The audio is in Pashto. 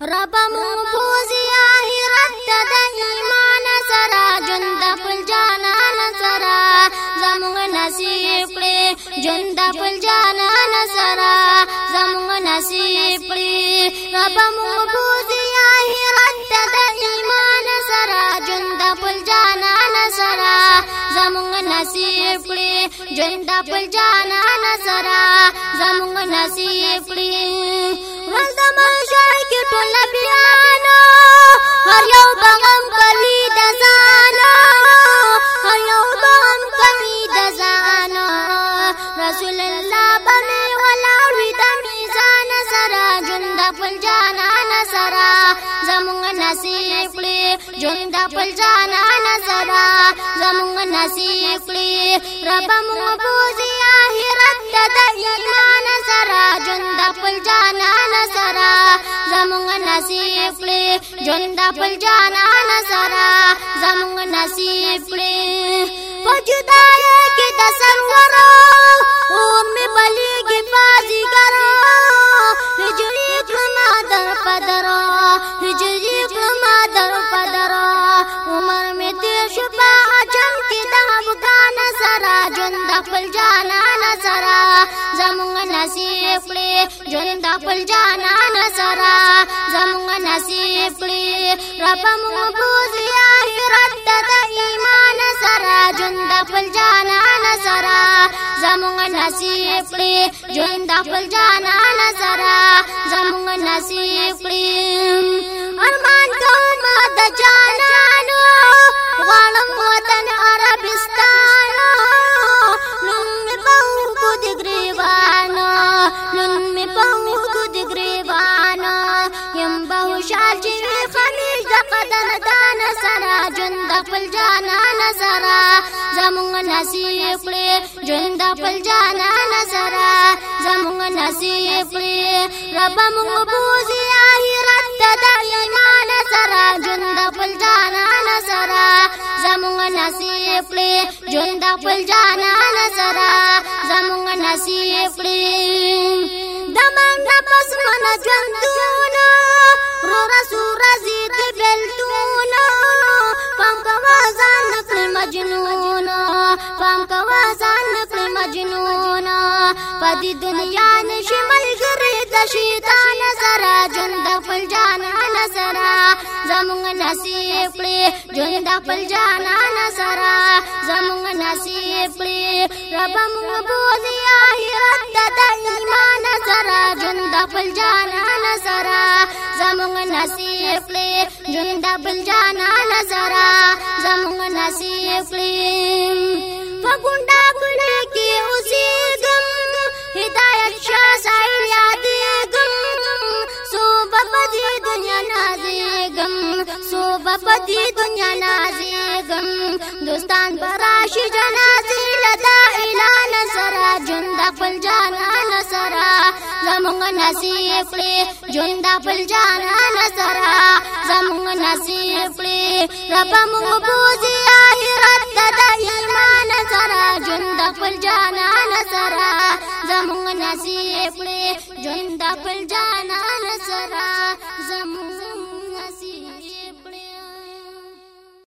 رب مو بوزي آخرت ته د ایمان سره ژوند خپل جانان سره زموږ نصیب کړي ژوند خپل جانان سره زموږ نصیب کړي رب مو بوزي آخرت ته د ایمان سره ژوند خپل جانان سره زموږ نصیب کړي ژوند خپل جانان سره زموږ نصیب کړي بغم کوي د زانو یو بغم کوي د زانو رسول الله بمي ولاړوي د میزان سره ژوند خپل جانان سره زمونږ نصیب کړي ژوند خپل جانان سره زمونږ نصیب کړي رب مو بوزي آخرت د ایمان سره ژوند خپل جانان زمونږ نصیب کړي ژوند خپل جانان سره زمونږ نصیب کړي په جدای کې د سرورو ژوند د خپل جانان سره زمونږ نصیب کړي ژوند د خپل جانان سره زمونږ نصیب کړي رب مو بوزي آخرت د ایمان سره ژوند د خپل جانان سره زمونږ نصیب کړي ژوند د خپل جانان سره زمونږ نصیب کړي ارمان کوم د خپل جانان زرا زمونږ نصیب کړې ژوند خپل جانان زرا زمونږ نصیب کړې رب موږ بوزي آخرت ته د ایمان زرا ژوند خپل جانان زرا زمونږ نصیب کړې ژوند خپل جانان ځان نکړې مجنونه په دې دنیا نشي ملګری د شیطان سره ژوند د خپل جانان سره زمونږ نصیب کړې ژوند د خپل جانان سره زمونږ نصیب کړې رب موږ بوزي آخرت د ایمان سره ژوند د خپل جانان سره زمونږ نصیب کړې ژوند د خپل جانان سره زمونږ نصیب کړې پدې دنیا نازېګم صوبه پدې دنیا نازېګم دوستان براشي جنازې لدا اعلان سرا ژوند خپل جانان سرا زمونږ نصیب کړې ژوند خپل جانان سرا زمونږ نصیب کړې رب مو بوزیا